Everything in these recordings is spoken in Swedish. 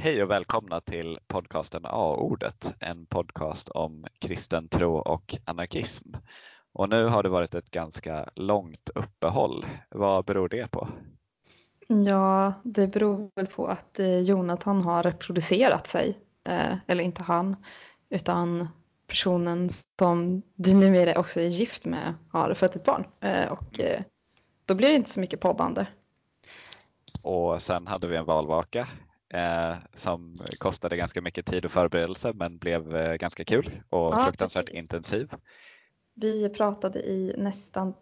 Hej och välkomna till podcasten A-ordet, en podcast om kristen tro och anarkism. Och nu har det varit ett ganska långt uppehåll. Vad beror det på? Ja, det beror väl på att eh, Jonathan har reproducerat sig. Eh, eller inte han, utan personen som du numera också är gift med har fött ett barn. Eh, och då blir det inte så mycket poddande. Och sen hade vi en valvaka eh, som kostade ganska mycket tid och förberedelse men blev eh, ganska kul och ja, fruktansvärt precis. intensiv. Vi pratade i nästan,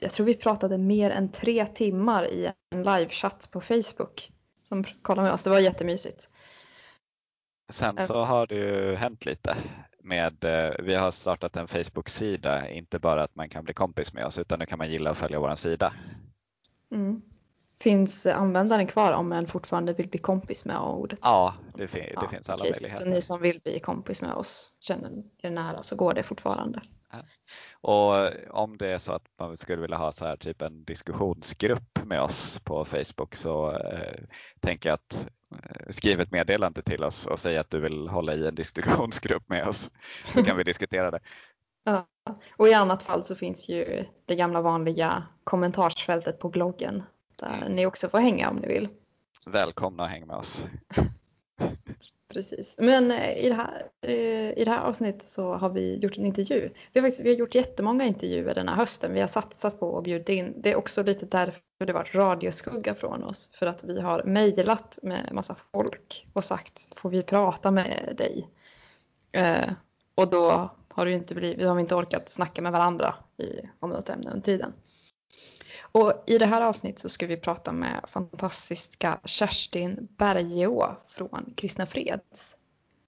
jag tror vi pratade mer än tre timmar i en livechatt på Facebook som kollade med oss. Det var jättemysigt. Sen så har det ju hänt lite med, eh, vi har startat en Facebook-sida, inte bara att man kan bli kompis med oss utan nu kan man gilla och följa vår sida. Mm. Finns användaren kvar om man fortfarande vill bli kompis med ordet? Ja, det, fin det ja, finns alla okay, möjligheter. Så ni som vill bli kompis med oss, känner er nära, så går det fortfarande. Ja. Och om det är så att man skulle vilja ha så här typ en diskussionsgrupp med oss på Facebook så eh, tänker jag att eh, skriv ett meddelande till oss och säg att du vill hålla i en diskussionsgrupp med oss så kan vi diskutera det. Ja, och i annat fall så finns ju det gamla vanliga kommentarsfältet på bloggen där ni också får hänga om ni vill. Välkomna att hänga med oss. Precis. Men eh, i det, här, eh, i det här avsnittet så har vi gjort en intervju. Vi har, faktiskt, vi har gjort jättemånga intervjuer den här hösten. Vi har satsat på att bjuda in. Det är också lite därför det varit radioskugga från oss. För att vi har mejlat med massa folk och sagt får vi prata med dig? Eh, och då har det inte blivit, vi har inte orkat snacka med varandra i, om något ämne under tiden. Och i det här avsnittet så ska vi prata med fantastiska Kerstin Bergeå från Kristna Freds.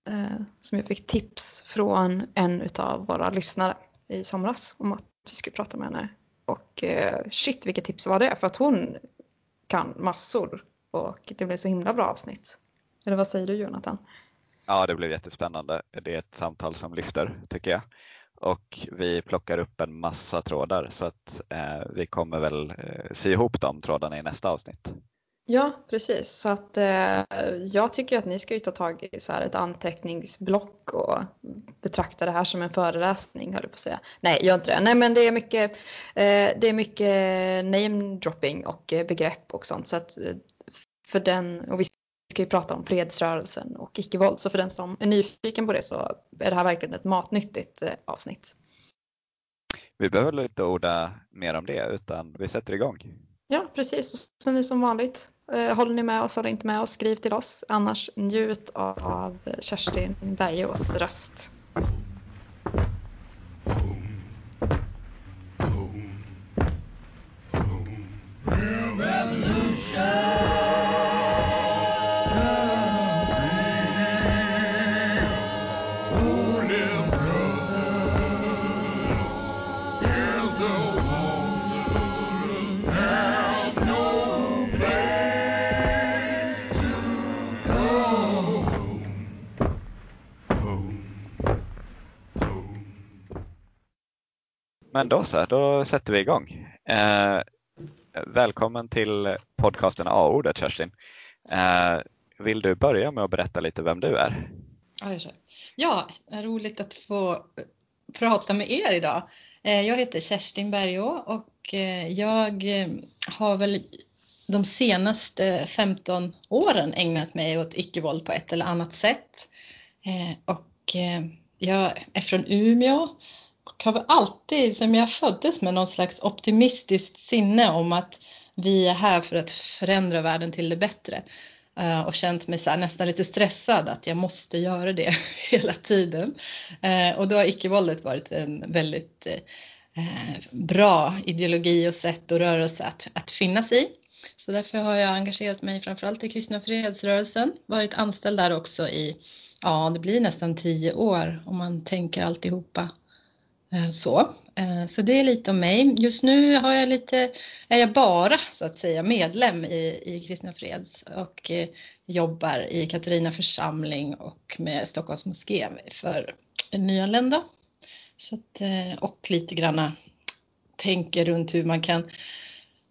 Eh, som jag fick tips från en av våra lyssnare i somras om att vi skulle prata med henne. Och eh, shit vilket tips var det? För att hon kan massor och det blev så himla bra avsnitt. Eller vad säger du Jonathan? Ja, det blev jättespännande. Det är ett samtal som lyfter tycker jag och vi plockar upp en massa trådar så att eh, vi kommer väl eh, sy ihop de trådarna i nästa avsnitt. Ja, precis. Så att eh, jag tycker att ni ska ju ta tag i så här ett anteckningsblock och betrakta det här som en föreläsning, höll jag på att säga. Nej, gör inte det. Nej, men det är mycket, eh, det är mycket name dropping och eh, begrepp och sånt. Så att eh, för den, och vi ska ju prata om fredsrörelsen och icke-våld. Så för den som är nyfiken på det så är det här verkligen ett matnyttigt eh, avsnitt. Vi behöver inte orda mer om det utan vi sätter igång. Ja, precis. Och sen är det som vanligt. Eh, håller ni med oss, håller inte med oss, skriv till oss. Annars njut av Kerstin Bergeås röst. Men då så, då sätter vi igång. Eh, välkommen till podcasten A-ordet Kerstin. Eh, vill du börja med att berätta lite vem du är? Ja, roligt att få prata med er idag. Eh, jag heter Kerstin Bergå och eh, jag eh, har väl de senaste 15 åren ägnat mig åt icke-våld på ett eller annat sätt. Eh, och jag är från Umeå har väl alltid, som jag föddes med, någon slags optimistiskt sinne om att vi är här för att förändra världen till det bättre. Uh, och känt mig så här, nästan lite stressad att jag måste göra det hela tiden. Uh, och då har icke-våldet varit en väldigt uh, bra ideologi och sätt och rörelse att, att finnas i. Så därför har jag engagerat mig framförallt i kristna fredsrörelsen, varit anställd där också i, ja det blir nästan tio år om man tänker alltihopa Eh, så. Eh, så det är lite om mig. Just nu har jag lite, är jag bara så att säga medlem i, i Kristna Freds och eh, jobbar i Katarina församling och med Stockholms moské för nyanlända. Så att, eh, och lite granna tänker runt hur man kan,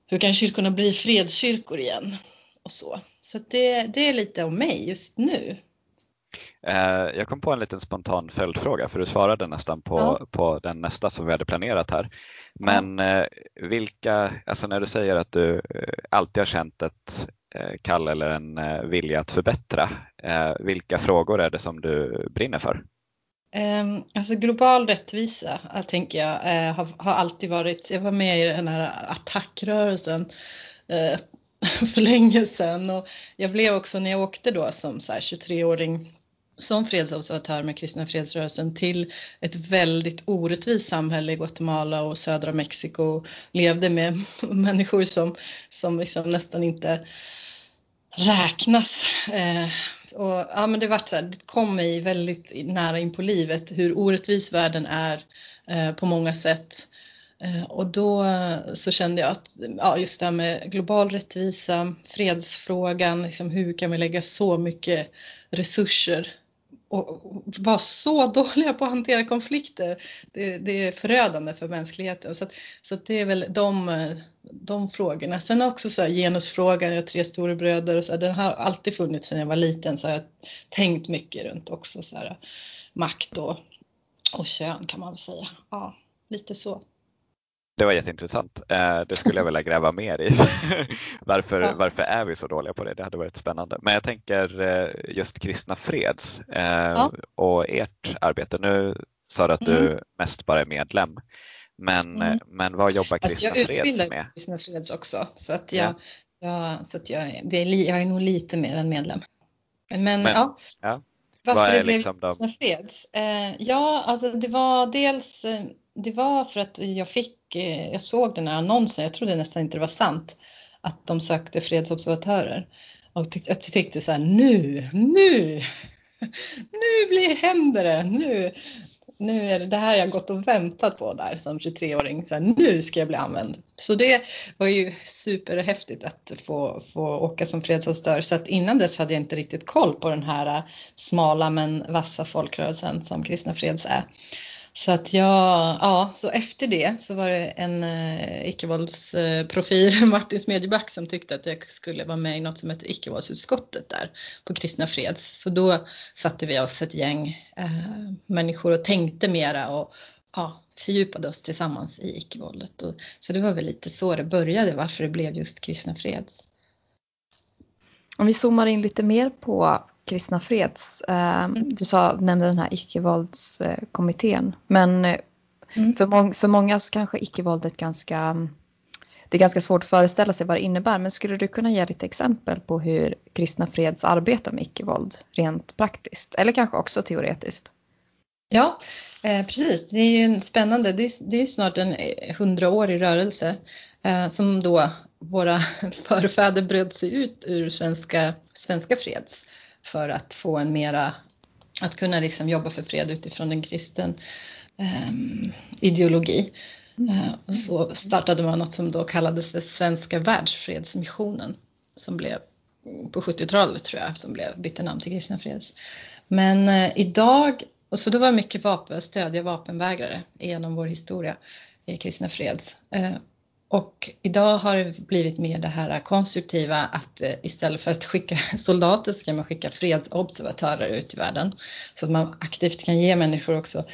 hur kan kyrkorna bli fredskyrkor igen? och så. Så det, det är lite om mig just nu. Eh, jag kom på en liten spontan följdfråga för du svarade nästan på, ja. på den nästa som vi hade planerat här. Men ja. vilka, alltså när du säger att du alltid har känt ett kall eller en vilja att förbättra, vilka frågor är det som du brinner för? Ehm, alltså global rättvisa, tänker jag, har, har alltid varit, jag var med i den här attackrörelsen för länge sedan och jag blev också när jag åkte då som 23-åring som fredsobservatör med kristna fredsrörelsen till ett väldigt orättvist samhälle i Guatemala och södra Mexiko. Levde med människor som, som liksom nästan inte räknas. Eh, och, ja, men det, var så här, det kom mig väldigt nära in på livet hur orättvis världen är eh, på många sätt. Eh, och då eh, så kände jag att ja, just det här med global rättvisa, fredsfrågan, liksom hur kan vi lägga så mycket resurser och vara så dåliga på att hantera konflikter. Det, det är förödande för mänskligheten. Så, att, så att det är väl de, de frågorna. Sen också så här, genusfrågan, jag har tre storebröder och så här, den har alltid funnits sedan jag var liten så jag har tänkt mycket runt också så här, makt och, och kön kan man väl säga. Ja, lite så. Det var jätteintressant. Eh, det skulle jag vilja gräva mer i. varför, ja. varför är vi så dåliga på det? Det hade varit spännande. Men jag tänker eh, just Kristna Freds eh, ja. och ert arbete. Nu sa du att du mm. mest bara är medlem. Men, mm. men vad jobbar Kristna alltså Freds med? Jag Kristna Freds också. Så att jag, ja. jag, så att jag, det är, jag är nog lite mer än medlem. Men, men ja. ja. Varför det blev liksom Kristna de... Freds? Ja, alltså det var dels det var för att jag fick, eh, jag såg den här annonsen, jag trodde nästan inte det var sant, att de sökte fredsobservatörer. Och tyckte, jag tyckte så här, nu, nu, nu blir, händer det, nu, nu är det det här jag gått och väntat på där som 23-åring. Så här, nu ska jag bli använd. Så det var ju superhäftigt att få, få åka som fredsobservatör. Så att innan dess hade jag inte riktigt koll på den här eh, smala men vassa folkrörelsen som Kristna Freds är. Så att jag, ja, så efter det så var det en eh, icke-våldsprofil, Martin Smedjeback, som tyckte att jag skulle vara med i något som heter icke-våldsutskottet där på Kristna Freds. Så då satte vi oss ett gäng eh, människor och tänkte mera och ja, fördjupade oss tillsammans i icke-våldet. Så det var väl lite så det började, varför det blev just Kristna Freds. Om vi zoomar in lite mer på Kristna Freds. Eh, mm. Du sa, nämnde den här icke-våldskommittén. Men eh, mm. för, må för många så kanske icke-våldet ganska... Det är ganska svårt att föreställa sig vad det innebär. Men skulle du kunna ge lite exempel på hur Kristna Freds arbetar med icke-våld rent praktiskt? Eller kanske också teoretiskt? Ja, eh, precis. Det är ju spännande. Det är, det är snart en hundraårig rörelse eh, som då våra förfäder bröt sig ut ur svenska, svenska freds för att få en mera, att kunna liksom jobba för fred utifrån en kristen um, ideologi. Uh, så startade man något som då kallades för Svenska världsfredsmissionen som blev på 70-talet tror jag, som blev, bytte namn till Kristna Freds. Men uh, idag, och så då var mycket vapen, stödja vapenvägrare genom vår historia i Kristna Freds. Och idag har det blivit mer det här konstruktiva att eh, istället för att skicka soldater så kan man skicka fredsobservatörer ut i världen. Så att man aktivt kan ge människor också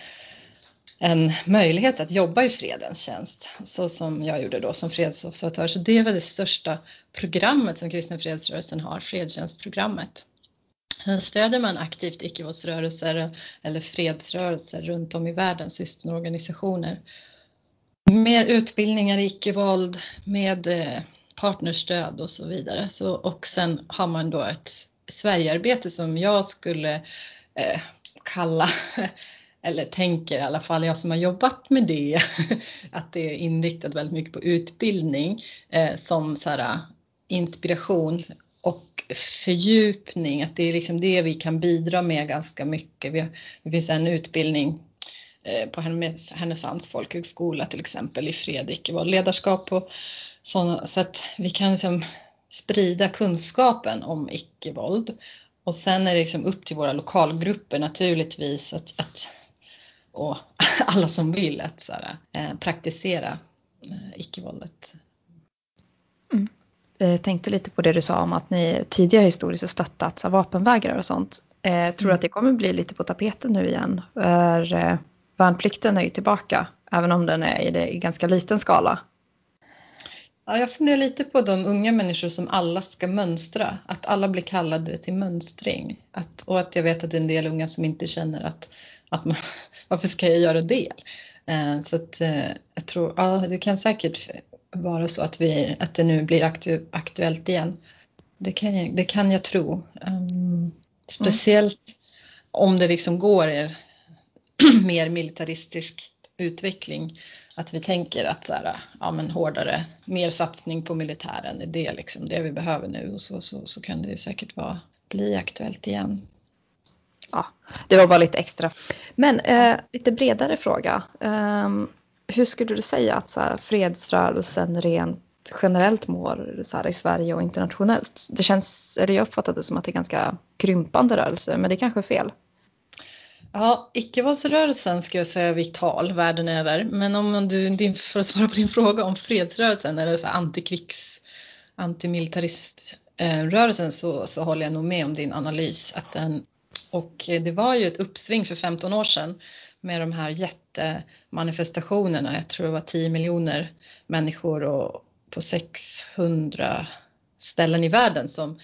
en möjlighet att jobba i fredens tjänst, så som jag gjorde då som fredsobservatör. Så det är väl det största programmet som Kristna fredsrörelsen har, fredstjänstprogrammet. Stöder man aktivt icke-våldsrörelser eller fredsrörelser runt om i världen, systerorganisationer, med utbildningar i icke-våld, med eh, partnerstöd och så vidare. Så, och sen har man då ett Sverigearbete som jag skulle eh, kalla, eller tänker i alla fall, jag som har jobbat med det, att det är inriktat väldigt mycket på utbildning eh, som så här, eh, inspiration och fördjupning, att det är liksom det vi kan bidra med ganska mycket. Vi har, det finns en utbildning på Härnösands folkhögskola till exempel i fred, icke-våld, ledarskap och sådana, så att vi kan liksom sprida kunskapen om icke-våld. Och sen är det liksom upp till våra lokalgrupper naturligtvis att, att och alla som vill att så här, eh, praktisera eh, icke-våldet. Mm. eh, tänkte lite på det du sa om att ni tidigare historiskt har stöttat vapenvägrare och sånt. Eh, tror du att det kommer bli lite på tapeten nu igen? För, eh, värnplikten är ju tillbaka, även om den är i, det, i ganska liten skala. Ja, jag funderar lite på de unga människor som alla ska mönstra, att alla blir kallade till mönstring. Att, och att jag vet att det är en del unga som inte känner att, att man, varför ska jag göra det? Eh, så att eh, jag tror, ja det kan säkert vara så att, vi, att det nu blir aktu, aktuellt igen. Det kan jag, det kan jag tro. Um, speciellt mm. om det liksom går er mer militaristisk utveckling. Att vi tänker att så här, ja, men hårdare, mer satsning på militären är det, liksom, det vi behöver nu och så, så, så kan det säkert vara, bli aktuellt igen. Ja, det var bara lite extra. Men eh, lite bredare fråga. Eh, hur skulle du säga att så här, fredsrörelsen rent generellt mår så här, i Sverige och internationellt? Det känns, eller jag uppfattar det som att det är ganska krympande rörelse, men det kanske är fel. Ja, icke-våldsrörelsen ska jag säga vital världen över. Men om du, för att svara på din fråga om fredsrörelsen eller så antikrigs, antimilitariströrelsen eh, så, så håller jag nog med om din analys. Att den, och det var ju ett uppsving för 15 år sedan med de här jättemanifestationerna. Jag tror det var 10 miljoner människor och på 600 ställen i världen som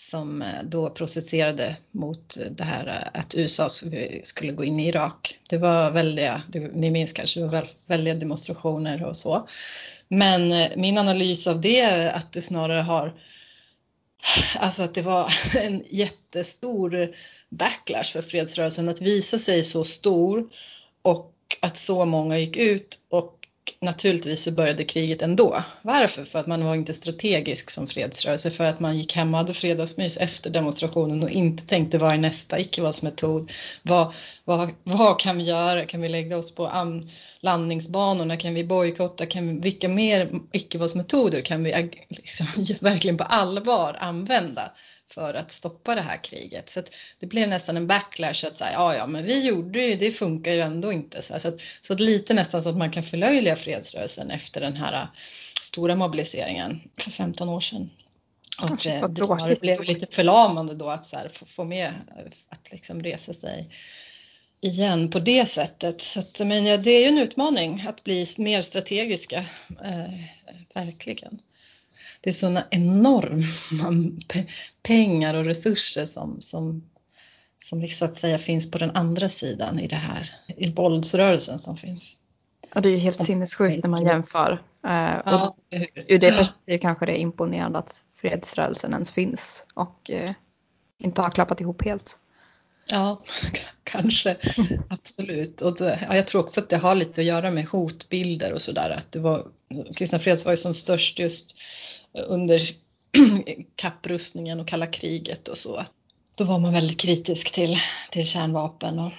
som eh, då processerade mot det här eh, att USA skulle gå in i Irak. Det var väldiga, ni minns kanske, det var väldiga demonstrationer och så. Men eh, min analys av det är att det snarare har, alltså att det var en jättestor backlash för fredsrörelsen att visa sig så stor och att så många gick ut och naturligtvis så började kriget ändå. Varför? För att man var inte strategisk som fredsrörelse, för att man gick hem och hade fredagsmys efter demonstrationen och inte tänkte vad är nästa icke-våldsmetod? Vad, vad, vad kan vi göra? Kan vi lägga oss på landningsbanorna? Kan vi bojkotta? vilka mer icke-våldsmetoder kan vi liksom, verkligen på allvar använda? För att stoppa det här kriget. Så det blev nästan en backlash att säga, ja ja men vi gjorde ju, det funkar ju ändå inte. Så, att, så att lite nästan så att man kan förlöjliga fredsrörelsen efter den här äh, stora mobiliseringen för 15 år sedan. Och det, det snarare blev lite förlamande då att så här, få, få med att liksom resa sig igen på det sättet. Så att, men ja, det är ju en utmaning att bli mer strategiska, eh, verkligen det är sådana enorma pengar och resurser som, som, som liksom så att säga finns på den andra sidan i det här, i våldsrörelsen som finns. Ja, det är ju helt sinnessjukt när man jämför. Uh, ja, ur det perspektivet kanske det är imponerande att fredsrörelsen ens finns och uh, inte har klappat ihop helt. Ja, kanske. Absolut. Och det, ja, jag tror också att det har lite att göra med hotbilder och sådär. Kristna Freds var ju som störst just under kapprustningen och kalla kriget och så. Då var man väldigt kritisk till, till kärnvapen och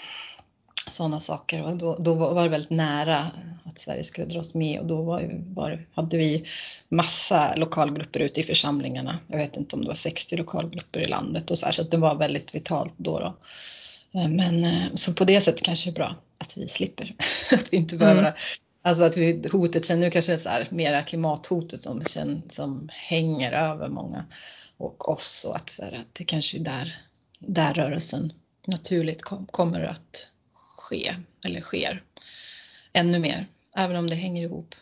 sådana saker. Och då, då var det väldigt nära att Sverige skulle dras med och då var, var, hade vi massa lokalgrupper ute i församlingarna. Jag vet inte om det var 60 lokalgrupper i landet och så här, så det var väldigt vitalt då. då. Men så på det sättet kanske det är bra att vi slipper. att vi inte behöver mm. Alltså att vi, hotet känner nu kanske är så här, mera klimathotet som, som hänger över många och oss och att, så här, att det kanske är där, där rörelsen naturligt kom, kommer att ske eller sker ännu mer, även om det hänger ihop.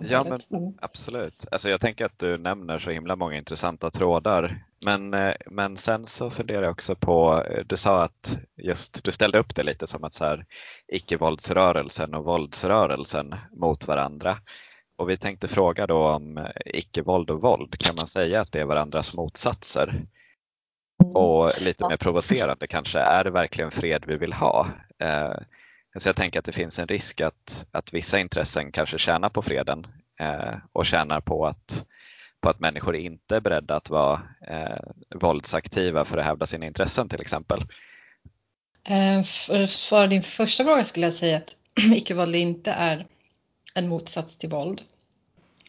Ja, men absolut. Alltså jag tänker att du nämner så himla många intressanta trådar. Men, eh, men sen så funderar jag också på, eh, du sa att just du ställde upp det lite som att så här, icke-våldsrörelsen och våldsrörelsen mot varandra. Och vi tänkte fråga då om eh, icke-våld och våld, kan man säga att det är varandras motsatser? Mm. Och lite mer provocerande kanske, är det verkligen fred vi vill ha? Så jag tänker att det finns en risk att, att vissa intressen kanske tjänar på freden eh, och tjänar på att, på att människor inte är beredda att vara eh, våldsaktiva för att hävda sina intressen till exempel. Eh, för att svara din första fråga skulle jag säga att icke-våld inte är en motsats till våld.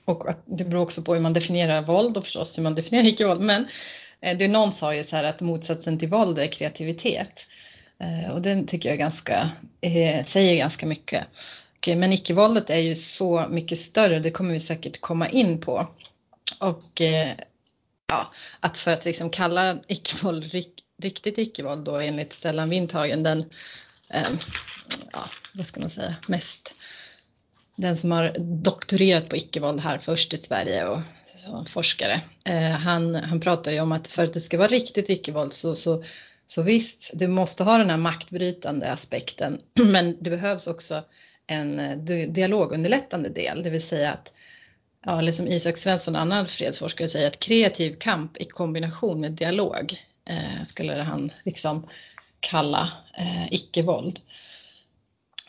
Och att det beror också på hur man definierar våld och förstås hur man definierar icke-våld. Men eh, det någon sa ju så här att motsatsen till våld är kreativitet. Eh, och den tycker jag ganska, eh, säger ganska mycket. men icke-våldet är ju så mycket större, det kommer vi säkert komma in på. och eh, ja, att för att liksom kalla icke-våld riktigt icke-våld då enligt Stellan Windhagen, den, eh, ja, vad ska man säga, mest den som har doktorerat på icke-våld här först i Sverige och som forskare. Eh, han, han pratar ju om att för att det ska vara riktigt icke-våld så, så, så visst, du måste ha den här maktbrytande aspekten, men det behövs också en eh, dialogunderlättande del, det vill säga att ja, liksom Isak Svensson, annan fredsforskare, säger att kreativ kamp i kombination med dialog eh, skulle han liksom kalla eh, icke-våld.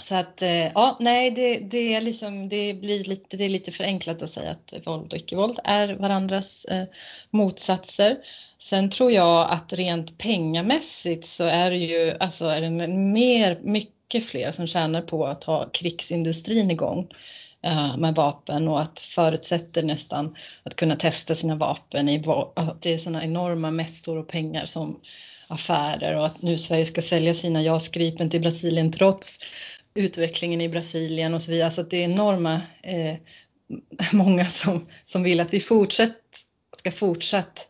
Så att eh, ja, nej, det, det, är liksom, det blir lite, det är lite förenklat att säga att våld och icke-våld är varandras eh, motsatser. Sen tror jag att rent pengamässigt så är det ju, alltså är det mer, mycket fler som tjänar på att ha krigsindustrin igång eh, med vapen och att förutsätter nästan att kunna testa sina vapen i, att det är sådana enorma mässor och pengar som affärer och att nu Sverige ska sälja sina JAS Gripen till Brasilien trots utvecklingen i Brasilien och så vidare. Så att det är enorma, eh, många som, som vill att vi fortsätt, ska fortsatt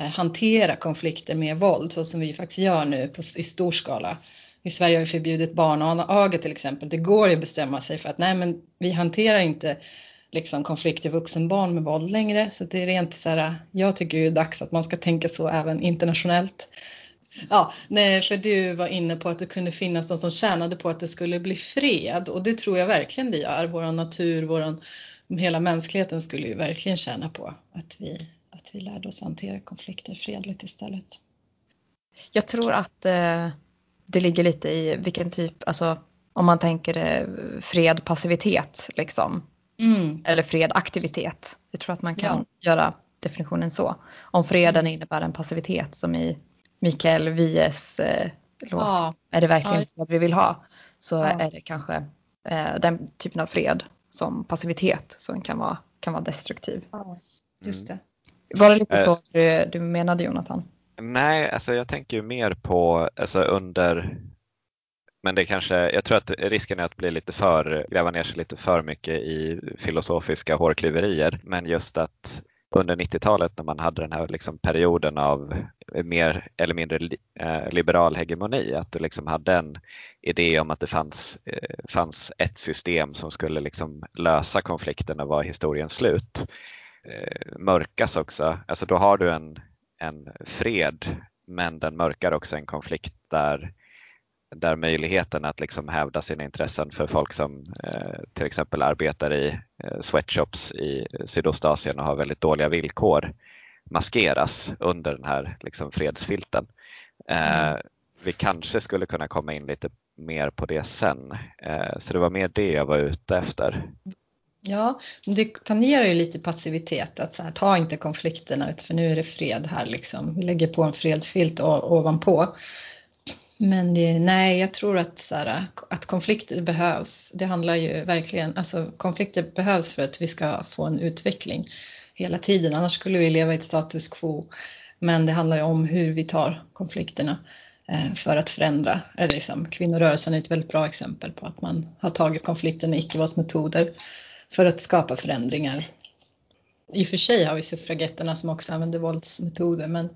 eh, hantera konflikter med våld så som vi faktiskt gör nu på, i stor skala. I Sverige har vi förbjudit barnaga till exempel. Det går ju att bestämma sig för att nej men vi hanterar inte liksom konflikter vuxenbarn med våld längre. Så det är rent så här, jag tycker det är dags att man ska tänka så även internationellt. Ja, nej, för du var inne på att det kunde finnas de som tjänade på att det skulle bli fred och det tror jag verkligen det gör. Vår natur, våran, hela mänskligheten skulle ju verkligen tjäna på att vi, att vi lärde oss hantera konflikter fredligt istället. Jag tror att eh, det ligger lite i vilken typ, alltså om man tänker eh, fred, passivitet liksom. Mm. Eller fred, aktivitet. Jag tror att man kan ja. göra definitionen så. Om freden mm. innebär en passivitet som i Mikael Wiehes eh, låt, ja. är det verkligen ja. det vi vill ha? Så ja. är det kanske eh, den typen av fred som passivitet som kan vara, kan vara destruktiv. Ja, just det. Var det lite äh, så du, du menade Jonathan? Nej, alltså jag tänker ju mer på alltså under men det kanske, jag tror att risken är att bli lite för, gräva ner sig lite för mycket i filosofiska hårklyverier. Men just att under 90-talet när man hade den här liksom perioden av mer eller mindre eh, liberal hegemoni, att du liksom hade en idé om att det fanns, eh, fanns ett system som skulle liksom lösa konflikten och vara historiens slut. Eh, mörkas också, alltså då har du en, en fred men den mörkar också en konflikt där där möjligheten att liksom hävda sina intressen för folk som eh, till exempel arbetar i eh, sweatshops i Sydostasien och har väldigt dåliga villkor maskeras under den här liksom, fredsfilten. Eh, mm. Vi kanske skulle kunna komma in lite mer på det sen. Eh, så det var mer det jag var ute efter. Ja, det tangerar ju lite passivitet, att så här, ta inte konflikterna ut för nu är det fred här liksom. Vi lägger på en fredsfilt ovanpå. Men det, nej, jag tror att, så här, att konflikter behövs. Det handlar ju verkligen, alltså konflikter behövs för att vi ska få en utveckling hela tiden. Annars skulle vi leva i ett status quo. Men det handlar ju om hur vi tar konflikterna eh, för att förändra. Eller liksom, kvinnorörelsen är ett väldigt bra exempel på att man har tagit konflikten med icke-våldsmetoder för att skapa förändringar. I och för sig har vi suffragetterna som också använder våldsmetoder men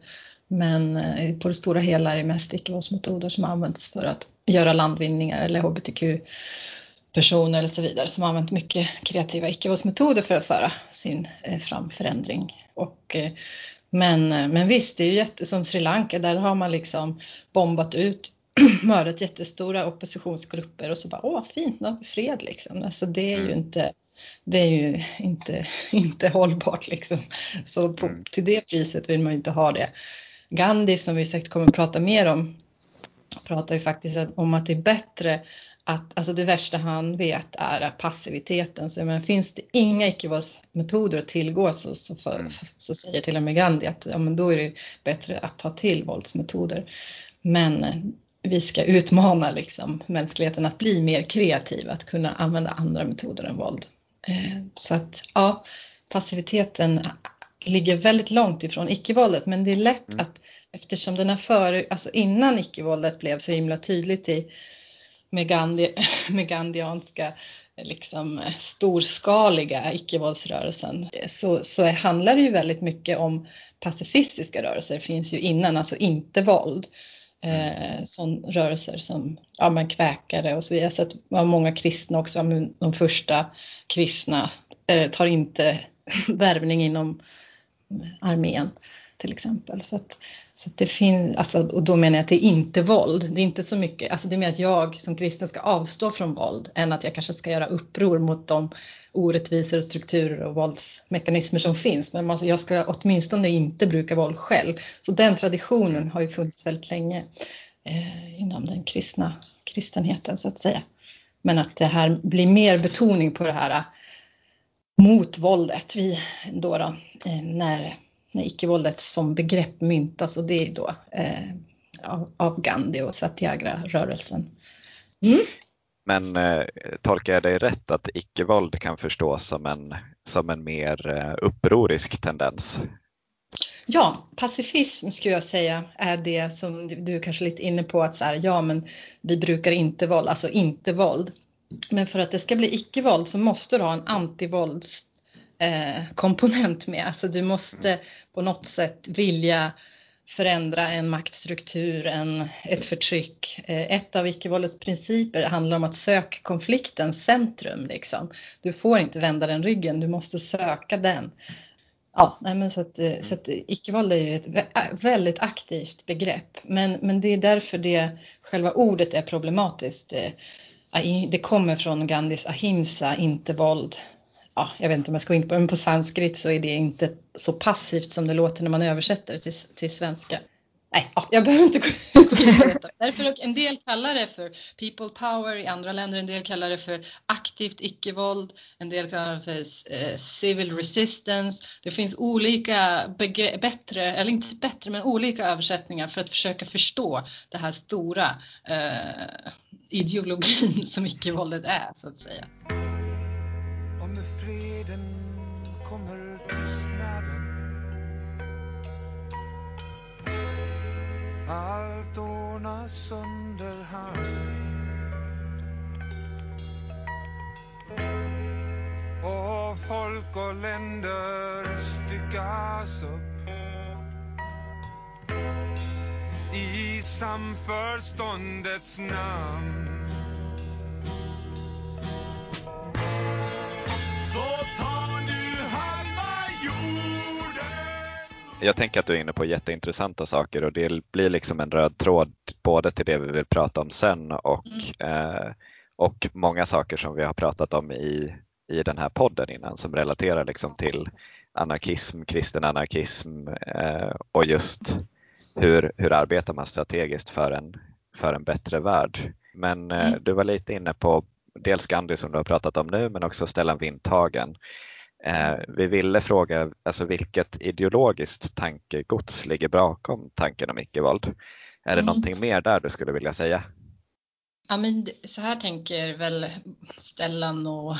men eh, på det stora hela är det mest icke-våldsmetoder som används för att göra landvinningar eller hbtq-personer eller så vidare som har använt mycket kreativa icke-våldsmetoder för att föra sin eh, framförändring. Och, eh, men, men visst, det är ju jätte, som Sri Lanka, där har man liksom bombat ut mördat jättestora oppositionsgrupper och så bara åh fint, nu har vi fred liksom. Alltså det är ju mm. inte det är ju inte, inte hållbart liksom. Så på, mm. till det priset vill man inte ha det. Gandhi, som vi säkert kommer att prata mer om, pratar ju faktiskt om att det är bättre att, alltså det värsta han vet är passiviteten. Så men finns det inga icke-våldsmetoder att tillgå så, så, för, mm. så säger till och med Gandhi att ja, men då är det bättre att ta till våldsmetoder. Men eh, vi ska utmana liksom, mänskligheten att bli mer kreativ, att kunna använda andra metoder än våld. Eh, så att ja, passiviteten ligger väldigt långt ifrån icke-våldet men det är lätt mm. att eftersom den här före, alltså innan icke-våldet blev så himla tydligt i med, Gandhi, med gandhianska liksom storskaliga icke-våldsrörelsen så, så handlar det ju väldigt mycket om pacifistiska rörelser, det finns ju innan, alltså inte våld. Eh, som rörelser som ja, men kväkare och så vidare. Så att många kristna också, de första kristna eh, tar inte värvning inom armén till exempel. Så att, så att det finns, alltså, och då menar jag att det är inte våld. Det är inte så mycket, alltså det är mer att jag som kristen ska avstå från våld än att jag kanske ska göra uppror mot de orättvisor, och strukturer och våldsmekanismer som finns. Men alltså, jag ska åtminstone inte bruka våld själv. Så den traditionen har ju funnits väldigt länge eh, inom den kristna kristenheten så att säga. Men att det här blir mer betoning på det här eh, mot våldet vi då, då eh, när när icke-våldet som begrepp myntas och det är då eh, av, Gandhi och Satyagraha-rörelsen. Mm. Men eh, tolkar jag dig rätt att icke-våld kan förstås som en, som en mer eh, upprorisk tendens? Ja, pacifism skulle jag säga är det som du kanske är lite inne på att så här, ja men vi brukar inte våld, alltså inte våld. Men för att det ska bli icke-våld så måste du ha en antivålds eh, komponent med. Alltså du måste på något sätt vilja förändra en maktstruktur, en, ett förtryck. Eh, ett av icke-våldets principer handlar om att söka konfliktens centrum. Liksom. Du får inte vända den ryggen, du måste söka den. Ja, nej men så att, eh, så att icke-våld är ju ett väldigt aktivt begrepp, men, men det är därför det själva ordet är problematiskt. Det kommer från Gandhis ahimsa, inte våld, ja, jag vet inte om jag ska gå in på, men på sanskrit så är det inte så passivt som det låter när man översätter det till, till svenska. Nej, ja, jag behöver inte gå in på detta. Därför en del kallar det för people power i andra länder, en del kallar det för aktivt icke-våld, en del kallar det för eh, civil resistance. Det finns olika bättre, eller inte bättre, men olika översättningar för att försöka förstå det här stora eh, ideologin som icke-våldet är, så att säga med freden Allt ordnas under hand. Och folk och länder styckas upp i samförståndets namn. Jag tänker att du är inne på jätteintressanta saker och det blir liksom en röd tråd både till det vi vill prata om sen och, mm. eh, och många saker som vi har pratat om i, i den här podden innan som relaterar liksom till anarkism, kristen anarkism eh, och just hur, hur arbetar man strategiskt för en, för en bättre värld. Men eh, mm. du var lite inne på dels Gandhi som du har pratat om nu men också Stellan Windhagen. Eh, vi ville fråga alltså, vilket ideologiskt tankegods ligger bakom tanken om icke-våld. Är det mm. någonting mer där du skulle vilja säga? Ja, men så här tänker väl Stellan och,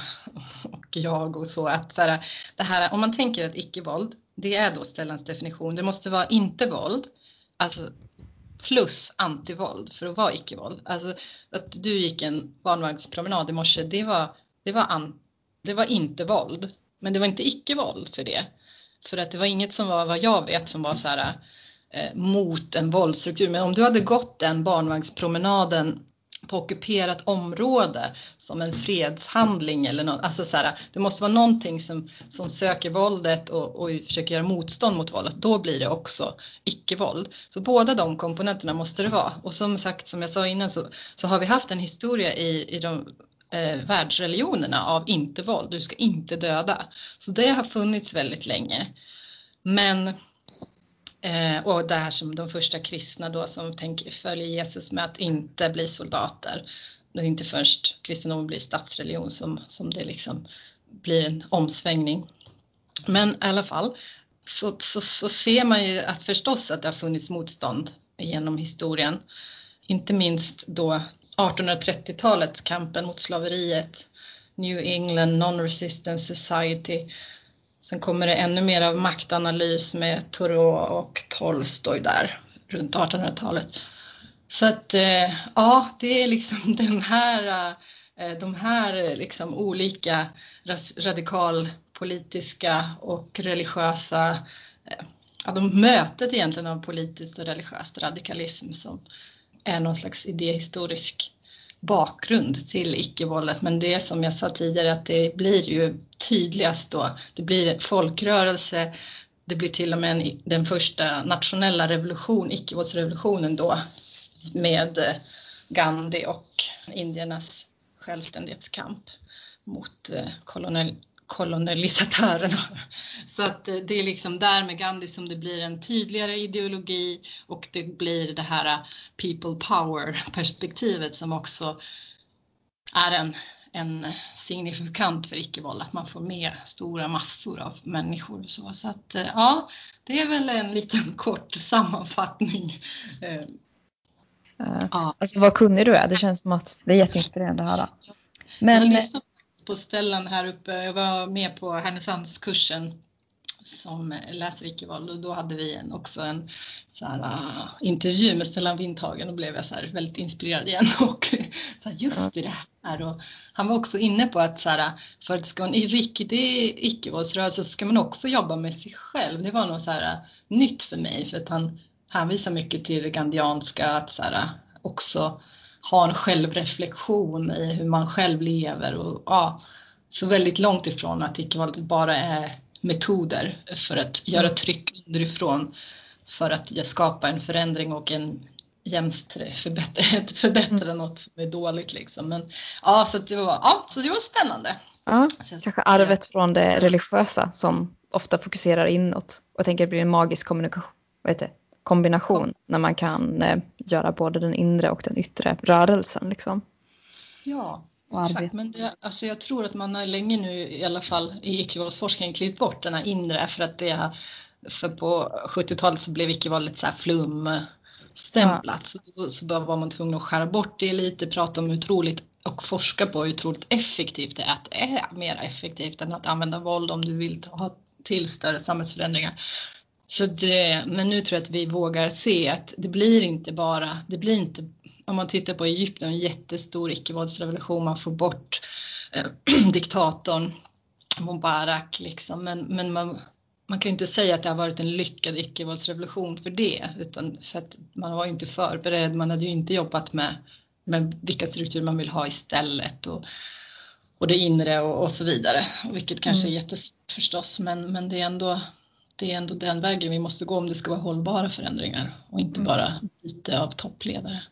och jag och så att så här, det här, om man tänker att icke-våld, det är då Stellans definition. Det måste vara inte våld, alltså plus antivåld för att vara icke-våld. Alltså att du gick en barnvagnspromenad i morse, det var, det var, an, det var inte våld. Men det var inte icke-våld för det. För att det var inget som var, vad jag vet, som var så här eh, mot en våldsstruktur. Men om du hade gått den barnvagnspromenaden på ockuperat område som en fredshandling eller något. Alltså så här, det måste vara någonting som, som söker våldet och, och försöker göra motstånd mot våldet. Då blir det också icke-våld. Så båda de komponenterna måste det vara. Och som sagt, som jag sa innan så, så har vi haft en historia i, i de eh, världsreligionerna av inte våld, du ska inte döda. Så det har funnits väldigt länge. Men eh, och det här som de första kristna då som tänker, följer Jesus med att inte bli soldater. Det är inte först kristendomen blir statsreligion som, som det liksom blir en omsvängning. Men i alla fall så, så, så ser man ju att förstås att det har funnits motstånd genom historien. Inte minst då 1830-talets kampen mot slaveriet, New England Non-Resistance Society. Sen kommer det ännu mer av maktanalys med Thoreau och Tolstoj där runt 1800-talet. Så att eh, ja, det är liksom den här eh, de här eh, liksom olika radikalpolitiska och religiösa, eh, ja, de mötet egentligen av politiskt och religiöst radikalism som är någon slags idéhistorisk bakgrund till icke-våldet. Men det som jag sa tidigare att det blir ju tydligast då, det blir folkrörelse, det blir till och med den första nationella revolution, icke-våldsrevolutionen då med eh, Gandhi och indiernas självständighetskamp mot eh, kolonial, kolonialisatörerna. Så att eh, det är liksom där med Gandhi som det blir en tydligare ideologi och det blir det här people power perspektivet som också är en en signifikant för icke-våld, att man får med stora massor av människor. Och så. så att eh, ja, det är väl en liten kort sammanfattning. Ja. Alltså vad kunnig du är, det känns som att det är jätteinspirerande att höra. Men... Jag lyssnade på ställen här uppe, jag var med på Härnösandskursen som läser icke-våld och då hade vi en, också en så här, uh, intervju med Stellan Windhagen och blev jag så här, väldigt inspirerad igen och så här, just det här och han var också inne på att så här, för att det ska vara en riktig icke-våldsrörelse så ska man också jobba med sig själv. Det var nog så här, äh, nytt för mig för att han hänvisar mycket till det gandianska att så här, äh, också ha en självreflektion i hur man själv lever och ja, så väldigt långt ifrån att icke-våldet bara är metoder för att göra mm. tryck underifrån för att skapa en förändring och en jämst förbättra, förbättra mm. något som är dåligt. Liksom. Men, ja, så, det var, ja, så det var spännande. Ja, kanske arvet från det religiösa som ofta fokuserar inåt. Och tänker att det blir en magisk kommunikation, vad heter, kombination Kom. när man kan eh, göra både den inre och den yttre rörelsen. Liksom. Ja, Exakt, men det, alltså jag tror att man har länge nu i alla fall i icke-våldsforskningen klivit bort den här inre för att det för på 70-talet så blev icke-våldet så här flumstämplat ja. så, så var man tvungen att skära bort det lite, prata om hur otroligt och forska på hur otroligt effektivt det är, att det är mer effektivt än att använda våld om du vill ha till större samhällsförändringar. Så det, men nu tror jag att vi vågar se att det blir inte bara, det blir inte, om man tittar på Egypten, en jättestor icke-våldsrevolution, man får bort eh, diktatorn Mubarak liksom, men, men man, man kan inte säga att det har varit en lyckad icke-våldsrevolution för det, utan för att man var inte förberedd, man hade ju inte jobbat med, med vilka strukturer man vill ha istället och, och det inre och, och så vidare, vilket kanske mm. är jättesvårt förstås, men, men det är ändå det är ändå den vägen vi måste gå om det ska vara hållbara förändringar och inte mm. bara byte av toppledare.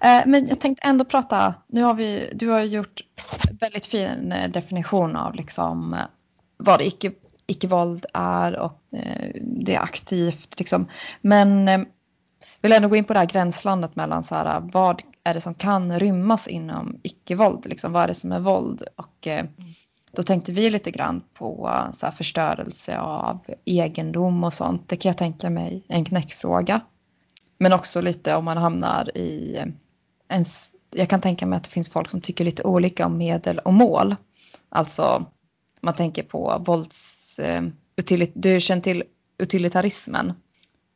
Eh, men jag tänkte ändå prata, nu har vi, du har gjort väldigt fin eh, definition av liksom eh, vad icke, icke-våld är och det är aktivt. Liksom. Men vill ändå gå in på det här gränslandet mellan så här, vad är det som kan rymmas inom icke-våld? Liksom, vad är det som är våld? Och mm. Då tänkte vi lite grann på eh, så förstörelse av egendom och sånt. Det kan jag tänka mig en knäckfråga. Men också lite om man hamnar i en... Jag kan tänka mig att det finns folk som tycker lite olika om medel och mål. Alltså, man tänker på vålds... Eh, du känner till utilitarismen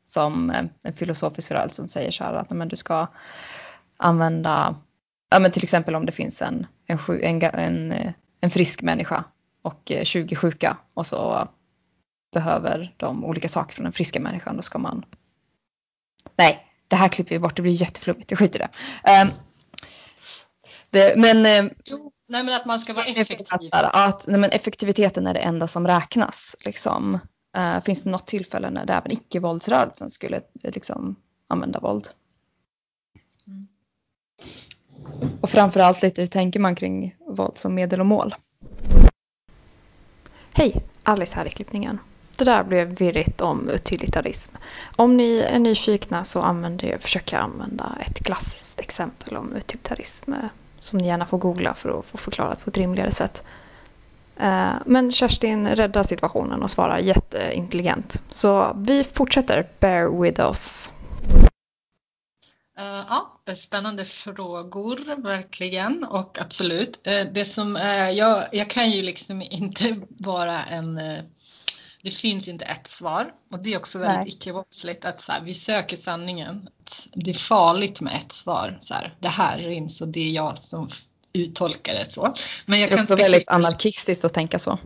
som eh, en filosofisk rörelse som säger så här att men, du ska använda, ja, men till exempel om det finns en, en, en, en en frisk människa och 20 eh, sjuka och så behöver de olika saker från den friska människan, då ska man... Nej, det här klipper vi bort, det blir jätteflummigt, jag skiter i det. Um, det men, uh, nej, men att man ska vara effektiv. Att, att nej, men effektiviteten är det enda som räknas. Liksom. Uh, finns det något tillfälle när det även icke-våldsrörelsen skulle liksom, använda våld? Och Och framförallt lite hur tänker man kring våld som medel och mål? Hej, Alice här i klippningen. Det där blev virrigt om utilitarism. Om ni är nyfikna så använder jag, försöker jag använda ett klassiskt exempel om utilitarism eh, som ni gärna får googla för att få förklarat på ett rimligare sätt. Eh, men Kerstin räddar situationen och svarar jätteintelligent. Så vi fortsätter. Bear with us. Uh, ja, spännande frågor verkligen och absolut. Uh, det som uh, jag, jag kan ju liksom inte vara en det finns inte ett svar och det är också väldigt icke-våldsligt att så här, vi söker sanningen. Det är farligt med ett svar. Så här, det här ryms och det är jag som uttolka det så. Men jag det är också väldigt anarkistiskt att tänka så.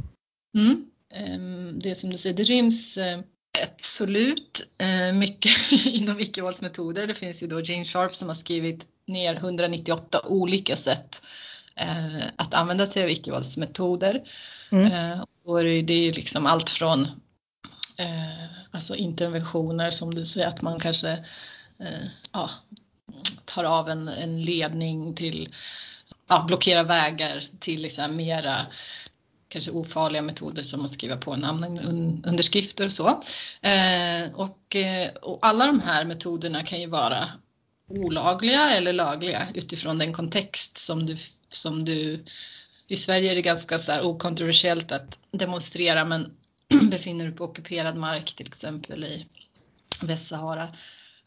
Mm. Ehm, det som du säger, det ryms eh, absolut eh, mycket inom icke-våldsmetoder. Det finns ju då Jane Sharp som har skrivit ner 198 olika sätt eh, att använda sig av icke-våldsmetoder. Mm. Och det är ju liksom allt från alltså interventioner som du säger att man kanske ja, tar av en, en ledning till ja, blockera vägar till liksom mera kanske ofarliga metoder som att skriva på namnunderskrifter och så. Eh, och, eh, och alla de här metoderna kan ju vara olagliga eller lagliga utifrån den kontext som du, som du i Sverige är det ganska så här okontroversiellt att demonstrera men befinner du på ockuperad mark till exempel i Västsahara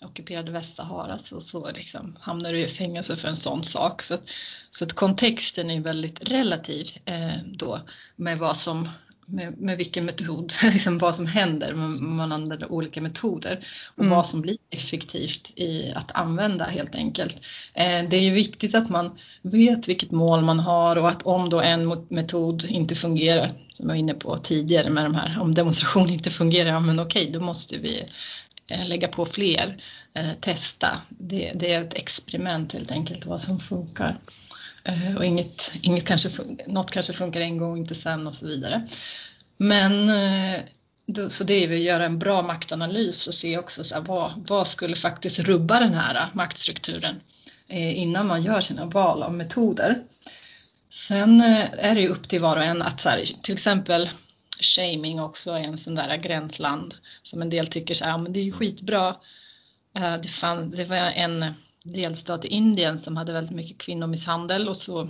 ockuperade Västsahara så, så liksom hamnar du i fängelse för en sån sak. Så att, så att kontexten är väldigt relativ eh, då med vad som med, med vilken metod, liksom vad som händer om man använder olika metoder och mm. vad som blir effektivt i att använda helt enkelt. Eh, det är ju viktigt att man vet vilket mål man har och att om då en metod inte fungerar, som jag var inne på tidigare med de här, om demonstration inte fungerar, ja men okej, då måste vi Eh, lägga på fler, eh, testa. Det, det, är ett experiment helt enkelt vad som funkar. Eh, och inget, inget kanske, något kanske funkar en gång, inte sen och så vidare. Men så det är att göra en bra maktanalys och se också så här, vad, vad skulle faktiskt rubba den här maktstrukturen innan man gör sina val av metoder. Sen är det ju upp till var och en att så här, till exempel shaming också är en sån där gränsland som en del tycker så här, men det är ju skitbra. Eh, det, fann, det var en delstat i Indien som hade väldigt mycket kvinnomisshandel och så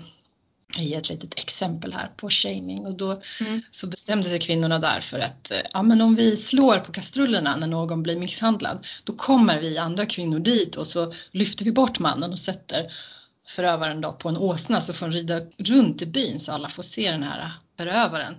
jag ger ett litet exempel här på shaming och då mm. så bestämde sig kvinnorna där för att eh, ja, men om vi slår på kastrullerna när någon blir misshandlad då kommer vi andra kvinnor dit och så lyfter vi bort mannen och sätter förövaren då på en åsna så får han rida runt i byn så alla får se den här förövaren.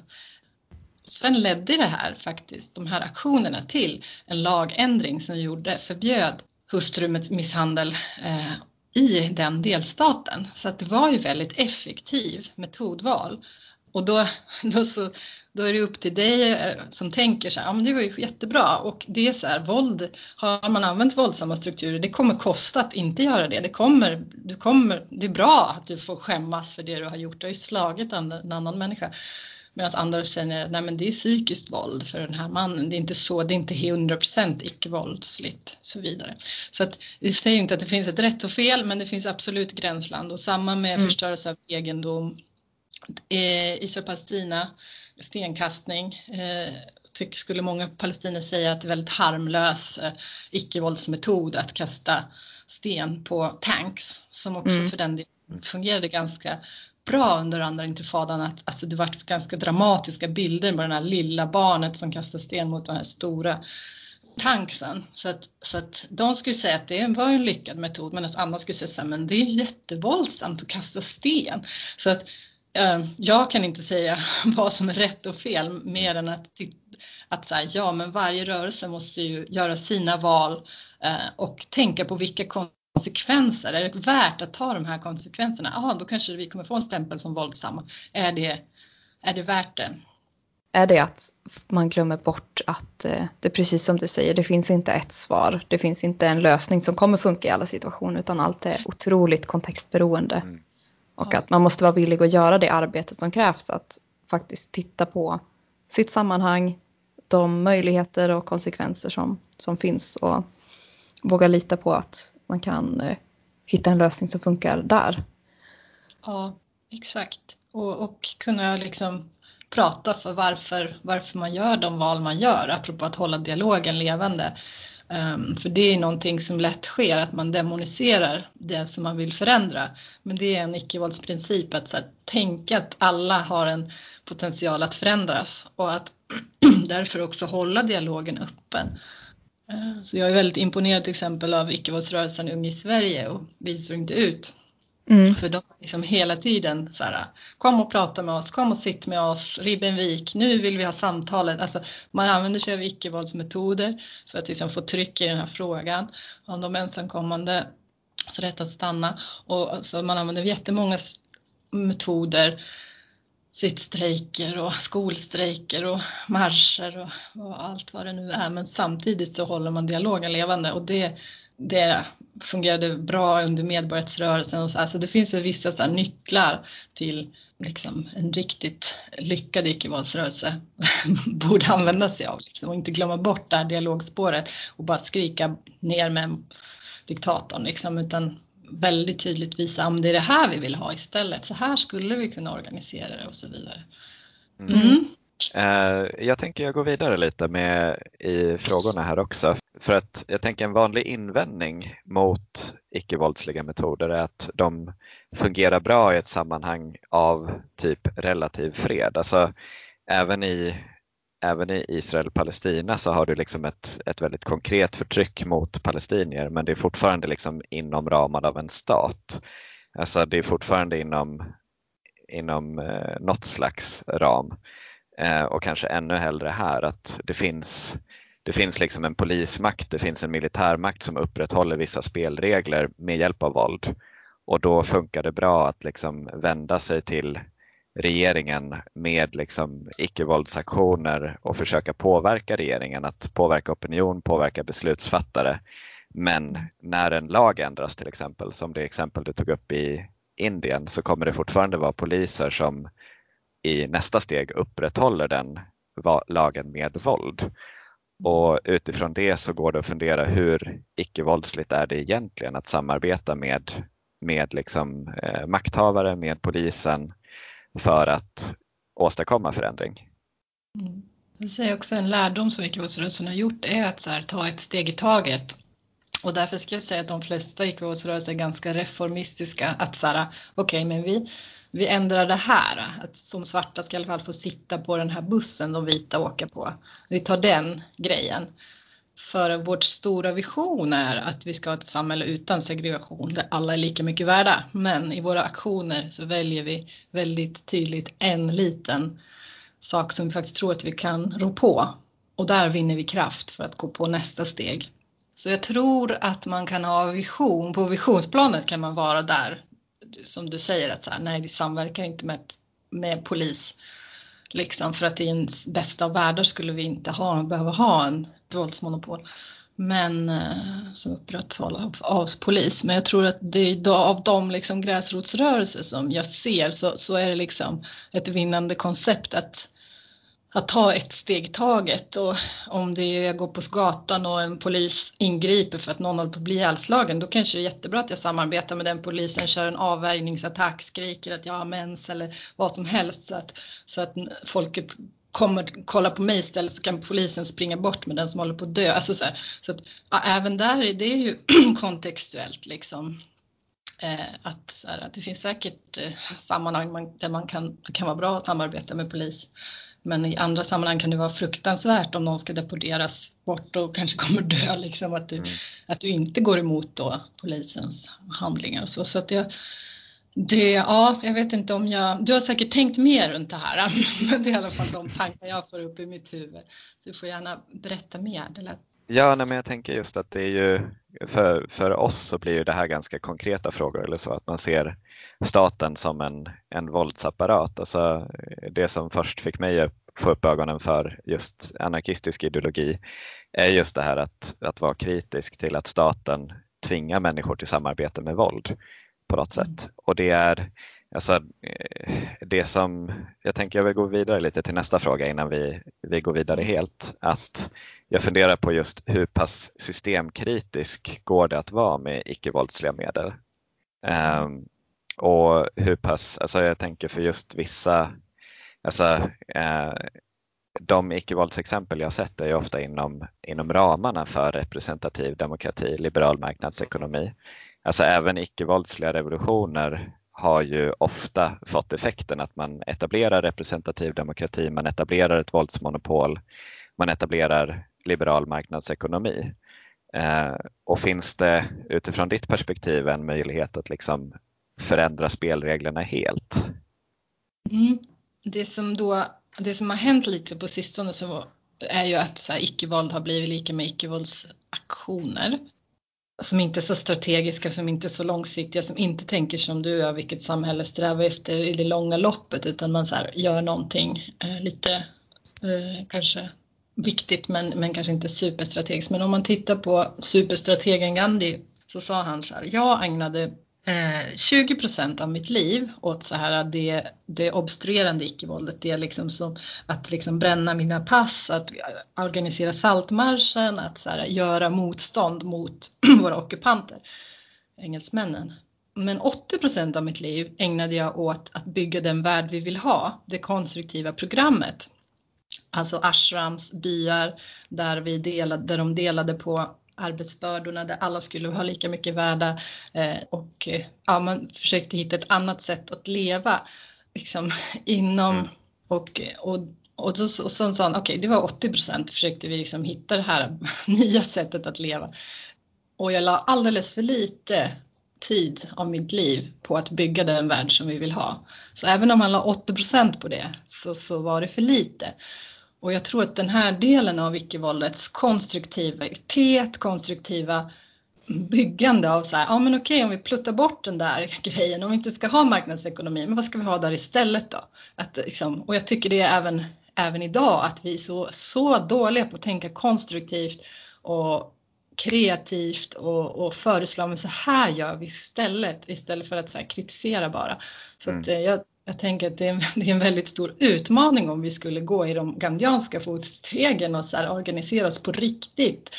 Sen ledde det här faktiskt, de här aktionerna till en lagändring som gjorde, förbjöd hustrumisshandel eh, i den delstaten. Så att det var ju väldigt effektiv metodval. Och då, då, så, då är det upp till dig eh, som tänker så här, ja men det var ju jättebra och det är så här, våld, har man använt våldsamma strukturer, det kommer kosta att inte göra det. Det kommer, du kommer, det är bra att du får skämmas för det du har gjort, du har ju slagit en annan människa. Medan andra säger att det är psykiskt våld för den här mannen. Det är inte så, det är inte 100% icke-våldsligt och så vidare. Så att, det säger inte att det finns ett rätt och fel men det finns absolut gränsland och samma med mm. förstörelse av egendom. Eh, Israel-Palestina, stenkastning. Eh, tycker, skulle många palestinier säga att det är väldigt harmlös eh, icke-våldsmetod att kasta sten på tanks som också mm. för den delen fungerade ganska bra under andra intifadan att alltså, det var ganska dramatiska bilder med det här lilla barnet som kastar sten mot den här stora tanksen. Så att, så att de skulle säga att det var en lyckad metod medan andra skulle säga att men det är jättevåldsamt att kasta sten. Så att eh, jag kan inte säga vad som är rätt och fel mer än att, att säga ja men varje rörelse måste ju göra sina val eh, och tänka på vilka konsekvenser? Är det värt att ta de här konsekvenserna? Ja, då kanske vi kommer få en stämpel som våldsamma. Är det, är det värt det? Är det att man glömmer bort att eh, det är precis som du säger, det finns inte ett svar. Det finns inte en lösning som kommer funka i alla situationer, utan allt är otroligt kontextberoende. Mm. Och ja. att man måste vara villig att göra det arbetet som krävs, att faktiskt titta på sitt sammanhang, de möjligheter och konsekvenser som, som finns och våga lita på att man kan eh, hitta en lösning som funkar där. Ja, exakt. Och, och kunna liksom prata för varför, varför man gör de val man gör, apropå att hålla dialogen levande. Um, för det är någonting som lätt sker, att man demoniserar det som man vill förändra. Men det är en icke-våldsprincip, att här, tänka att alla har en potential att förändras och att därför också hålla dialogen öppen. Eh, så jag är väldigt imponerad till exempel av icke-våldsrörelsen Ung i Sverige och Vi står inte ut. Mm. För de liksom hela tiden så här, kom och prata med oss, kom och sitt med oss, Ribbenvik, nu vill vi ha samtalet. Alltså, man använder sig av icke-våldsmetoder för att liksom få tryck i den här frågan om de ensamkommande rätt att stanna. Och alltså, man använder jättemånga metoder, sittstrejker och skolstrejker och marscher och, och, allt vad det nu är. Men samtidigt så håller man dialogen levande och det, det fungerade bra under medborgarrättsrörelsen. Och så. Alltså det finns väl vissa så nycklar till liksom, en riktigt lyckad icke-våldsrörelse borde använda sig av liksom, och inte glömma bort det här dialogspåret och bara skrika ner med diktatorn liksom, utan väldigt tydligt visa om det är det här vi vill ha istället. Så här skulle vi kunna organisera det och så vidare. Mm. Mm. Uh, jag tänker jag går vidare lite med i frågorna här också. För att jag tänker en vanlig invändning mot icke-våldsliga metoder är att de fungerar bra i ett sammanhang av typ relativ fred. Alltså även i även i Israel-Palestina så har du liksom ett, ett väldigt konkret förtryck mot palestinier men det är fortfarande liksom inom ramen av en stat. Alltså det är fortfarande inom, inom eh, något slags ram. Eh, och kanske ännu hellre här att det finns, det finns liksom en polismakt, det finns en militärmakt som upprätthåller vissa spelregler med hjälp av våld. Och då funkar det bra att liksom vända sig till regeringen med liksom icke-våldsaktioner och försöka påverka regeringen, att påverka opinion, påverka beslutsfattare. Men när en lag ändras till exempel, som det exempel du tog upp i Indien, så kommer det fortfarande vara poliser som i nästa steg upprätthåller den lagen med våld. Och utifrån det så går det att fundera hur icke-våldsligt är det egentligen att samarbeta med, med liksom, eh, makthavare, med polisen, för att åstadkomma förändring. Mm. Jag säger också en lärdom som icke-våldsrörelsen har gjort är att så här, ta ett steg i taget. Och därför ska jag säga att de flesta icke-våldsrörelser är ganska reformistiska. Att så här, okej, okay, men vi, vi ändrar det här. Att som svarta ska i alla fall få sitta på den här bussen de vita åker på. Vi tar den grejen. För vårt stora vision är att vi ska ha ett samhälle utan segregation där alla är lika mycket värda. Men i våra aktioner så väljer vi väldigt tydligt en liten sak som vi faktiskt tror att vi kan rå på. Och där vinner vi kraft för att gå på nästa steg. Så jag tror att man kan ha vision. På visionsplanet kan man vara där som du säger att så här, nej, vi samverkar inte med, med polis. Liksom för att i en bästa av världar skulle vi inte ha, behöva ha en ett våldsmonopol. Men eh, som upprätthålls av, av polis. Men jag tror att det är då, av de liksom gräsrotsrörelser som jag ser så, så är det liksom ett vinnande koncept att, att ta ett steg taget och om det är jag går på gatan och en polis ingriper för att någon håller på att bli ihjälslagen då kanske det är jättebra att jag samarbetar med den polisen, kör en avvärjningsattack, skriker att jag har mens eller vad som helst så att, så att folket kommer kolla på mig istället så kan polisen springa bort med den som håller på att dö. Alltså så, så att, ja, även där är det ju kontextuellt liksom. Eh, att, här, att det finns säkert eh, sammanhang man, där man kan, det kan vara bra att samarbeta med polis. Men i andra sammanhang kan det vara fruktansvärt om någon ska deporteras bort och kanske kommer dö. Liksom, att, du, mm. att du inte går emot då polisens handlingar. Och så. så att jag, det, ja, jag vet inte om jag... Du har säkert tänkt mer runt det här, men det är i alla fall de tankar jag får upp i mitt huvud. Så du får gärna berätta mer. Eller? Ja, nej, men jag tänker just att det är ju för, för oss så blir ju det här ganska konkreta frågor eller så att man ser staten som en, en våldsapparat. Alltså det som först fick mig att få upp ögonen för just anarkistisk ideologi är just det här att, att vara kritisk till att staten tvingar människor till samarbete med våld på något sätt. Mm. Och det är alltså, eh, det som, jag tänker jag vill gå vidare lite till nästa fråga innan vi, vi går vidare mm. helt. Att jag funderar på just hur pass systemkritisk går det att vara med icke-våldsliga medel? Um, och hur pass, alltså jag tänker för just vissa, alltså eh, de icke-våldsexempel jag sett är ofta inom, inom ramarna för representativ demokrati, liberal marknadsekonomi. Alltså även icke-våldsliga revolutioner har ju ofta fått effekten att man etablerar representativ demokrati, man etablerar ett våldsmonopol, man etablerar liberal marknadsekonomi. Eh, och finns det utifrån ditt perspektiv en möjlighet att liksom förändra spelreglerna helt? Mm. Det, som då, det som har hänt lite på sistone så är ju att icke-våld har blivit lika med icke-våldsaktioner som inte är så strategiska, som inte är så långsiktiga, som inte tänker som du gör, vilket samhälle strävar efter i det långa loppet, utan man så här, gör någonting eh, lite eh, kanske viktigt men, men kanske inte superstrategiskt. Men om man tittar på superstrategen Gandhi så sa han så här, jag ägnade Eh, 20 procent av mitt liv åt så här det, det obstruerande icke-våldet. Det är liksom som att liksom bränna mina pass, att organisera saltmarschen, att så här, göra motstånd mot våra ockupanter, engelsmännen. Men 80 procent av mitt liv ägnade jag åt att bygga den värld vi vill ha, det konstruktiva programmet. Alltså ashrams, byar där, vi delade, där de delade på arbetsbördorna där alla skulle ha lika mycket värda eh, och eh, ja, man försökte hitta ett annat sätt att leva liksom, inom mm. och, och och, då, och så sa han, okej okay, det var 80 procent försökte vi liksom hitta det här nya sättet att leva. Och jag la alldeles för lite tid av mitt liv på att bygga den värld som vi vill ha. Så även om man la 80 procent på det så, så var det för lite. Och jag tror att den här delen av icke-våldets konstruktivitet, konstruktiva byggande av så här, ja men okej om vi pluttar bort den där grejen, om vi inte ska ha marknadsekonomi, men vad ska vi ha där istället då? Att, liksom, och jag tycker det är även, även idag att vi är så, så dåliga på att tänka konstruktivt och kreativt och, och föreslå, men så här gör vi istället, istället för att så kritisera bara. Så mm. att, eh, jag, jag tänker att det är, en, det är, en, väldigt stor utmaning om vi skulle gå i de gandianska fotstegen och så här organisera oss på riktigt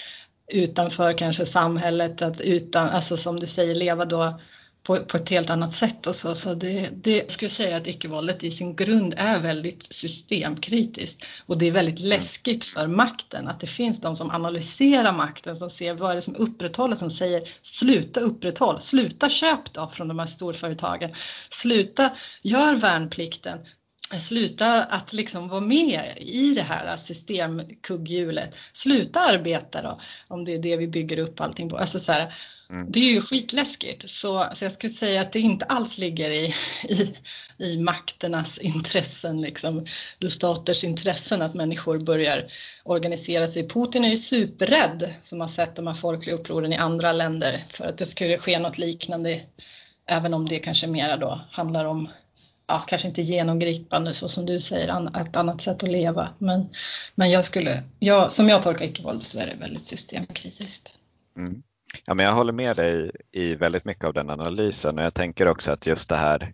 utanför kanske samhället, att utan, alltså som du säger, leva då på, på ett helt annat sätt och så. Så det, det jag skulle säga att icke-våldet i sin grund är väldigt systemkritiskt och det är väldigt läskigt för makten att det finns de som analyserar makten, som ser vad det är som upprätthåller, som säger sluta upprätthåll, sluta köp då från de här storföretagen, sluta gör värnplikten, Sluta att liksom vara med i det här systemkugghjulet. Sluta arbeta då, om det är det vi bygger upp allting på. Alltså så här, Mm. Det är ju skitläskigt. Så, så jag skulle säga att det inte alls ligger i, i, i makternas intressen, liksom, staters intressen att människor börjar organisera sig. Putin är ju superrädd som har sett de här folkliga upproren i andra länder för att det skulle ske något liknande, även om det kanske mera då handlar om ja, kanske inte genomgripande så som du säger, ett annat sätt att leva. Men, men jag skulle, jag, som jag tolkar icke-våld så är det väldigt systemkritiskt. Mm. Ja, men jag håller med dig i väldigt mycket av den analysen och jag tänker också att just det här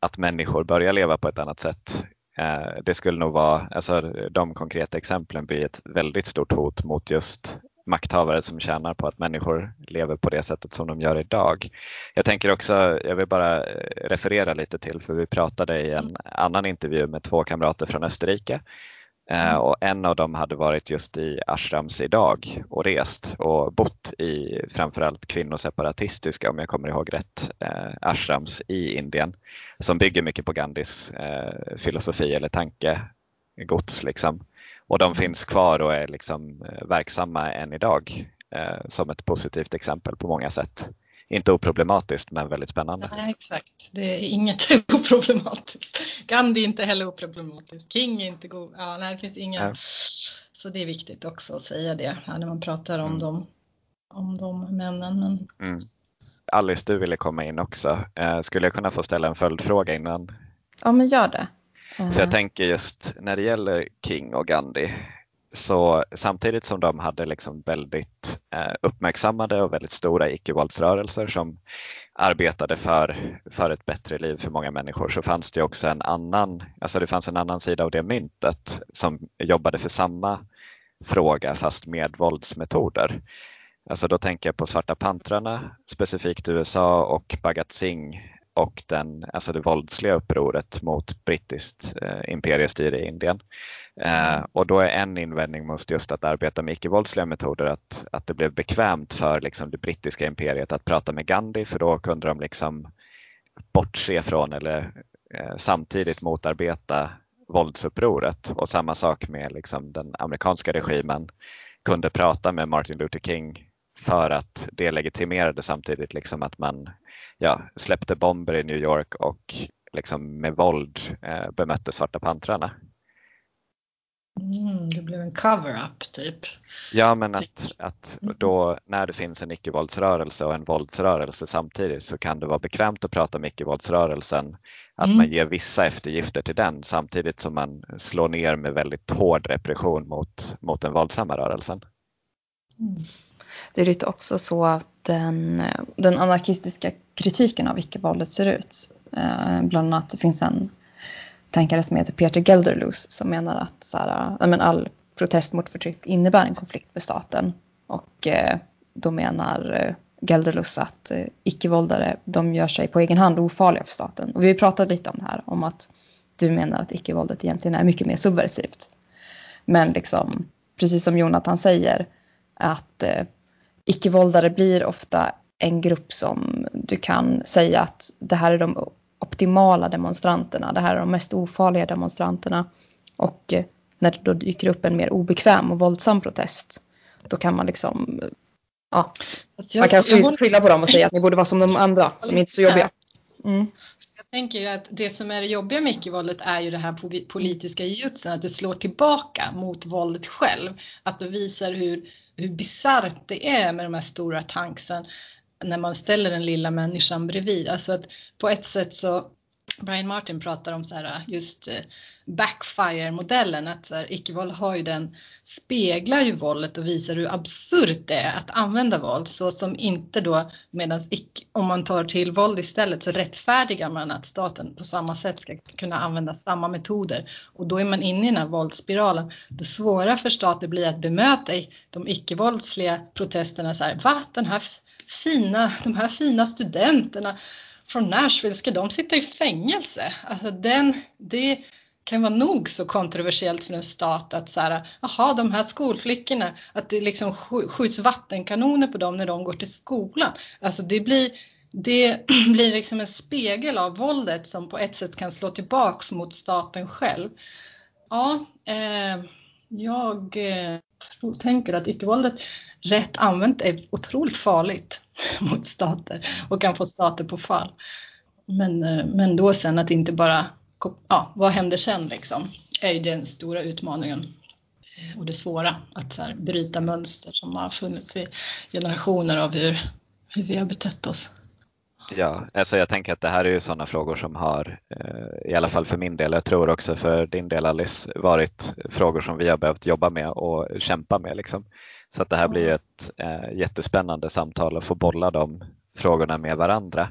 att människor börjar leva på ett annat sätt. Eh, det skulle nog vara, alltså de konkreta exemplen blir ett väldigt stort hot mot just makthavare som tjänar på att människor lever på det sättet som de gör idag. Jag tänker också, jag vill bara eh, referera lite till, för vi pratade i en annan intervju med två kamrater från Österrike Eh, mm. Och en av dem hade varit just i ashrams idag och rest och bott i framförallt kvinnoseparatistiska, om jag kommer ihåg rätt, eh, ashrams i Indien som bygger mycket på Gandhis eh, filosofi eller tankegods. Liksom. Och de finns kvar och är liksom, eh, verksamma än idag eh, som ett positivt exempel på många sätt inte oproblematiskt men väldigt spännande. Nej, exakt. Det är inget oproblematiskt. Gandhi är inte heller oproblematisk. King är inte god. Ja, nej, det finns inga. Nej. Så det är viktigt också att säga det när man pratar om, mm. dem, om de männen. Mm. Alice, du ville komma in också. Eh, skulle jag kunna få ställa en följdfråga innan? Ja, men gör det. För jag tänker just när det gäller King och Gandhi så samtidigt som de hade liksom väldigt eh, uppmärksammade och väldigt stora icke-våldsrörelser som arbetade för, för ett bättre liv för många människor så fanns det också en annan, alltså det fanns en annan sida av det myntet som jobbade för samma fråga fast med våldsmetoder. Alltså då tänker jag på Svarta pantrarna, specifikt USA och Bhagat Singh och den, alltså det våldsliga upproret mot brittiskt eh, imperiestyre i Indien. Eh, och då är en invändning mot just att arbeta med icke-våldsliga metoder att, att det blev bekvämt för liksom, det brittiska imperiet att prata med Gandhi för då kunde de liksom bortse från eller eh, samtidigt motarbeta våldsupproret och samma sak med liksom, den amerikanska regimen kunde prata med Martin Luther King för att det legitimerade samtidigt liksom att man ja, släppte bomber i New York och liksom med våld eh, bemötte Svarta pantrarna. Mm, det blev en cover-up typ. Ja, men att, att då när det finns en icke-våldsrörelse och en våldsrörelse samtidigt så kan det vara bekvämt att prata om icke-våldsrörelsen. Att mm. man ger vissa eftergifter till den samtidigt som man slår ner med väldigt hård repression mot, mot den våldsamma rörelsen. Mm. Det är lite också så den, den anarkistiska kritiken av icke-våldet ser ut. Eh, bland annat det finns en tänkare som heter Peter Gelderloos som menar att så här, men all protest mot förtryck innebär en konflikt med staten. Och eh, då menar eh, Gelderloos att eh, icke-våldare de gör sig på egen hand ofarliga för staten. Och vi pratade lite om det här, om att du menar att icke-våldet egentligen är mycket mer subversivt. Men liksom, precis som Jonathan säger, att eh, icke-våldare blir ofta en grupp som du kan säga att det här är de optimala demonstranterna. Det här är de mest ofarliga demonstranterna. Och eh, när det då dyker upp en mer obekväm och våldsam protest, då kan man liksom, ja, alltså man kan skylla, på dem och säga att ni borde vara som de andra, som inte är så jobbiga. Mm. Jag tänker att det som är det jobbiga med icke-våldet är ju det här politiska jutsen, att det slår tillbaka mot våldet själv. Att det visar hur, hur bisarrt det är med de här stora tanksen när man ställer den lilla människan bredvid. Alltså att på ett sätt så Brian Martin pratar om så här, just eh, backfire-modellen, att icke-våld har ju den, speglar ju våldet och visar hur absurt det är att använda våld, så som inte då, medan om man tar till våld istället så rättfärdigar man att staten på samma sätt ska kunna använda samma metoder. Och då är man inne i den här våldsspiralen. Det svåra för staten blir att bemöta de icke-våldsliga protesterna så här, va, den här fina, de här fina studenterna från Nashville, ska de sitta i fängelse? Alltså den, det kan vara nog så kontroversiellt för en stat att så här, jaha, de här skolflickorna, att det liksom skjuts vattenkanoner på dem när de går till skolan. Alltså det blir, det blir liksom en spegel av våldet som på ett sätt kan slå tillbaks mot staten själv. Ja, eh, jag eh, eh, tänker att icke-våldet rätt använt är otroligt farligt mot stater och kan få stater på fall. Men, eh, men då sen att inte bara, ja, vad händer sen liksom, är ju den stora utmaningen eh, och det svåra att så här, bryta mönster som har funnits i generationer av hur, hur vi har betett oss. Ja, alltså jag tänker att det här är ju sådana frågor som har, eh, i alla fall för min del, jag tror också för din del Alice, varit frågor som vi har behövt jobba med och kämpa med. Liksom. Så att det här blir ett eh, jättespännande samtal att få bolla de frågorna med varandra.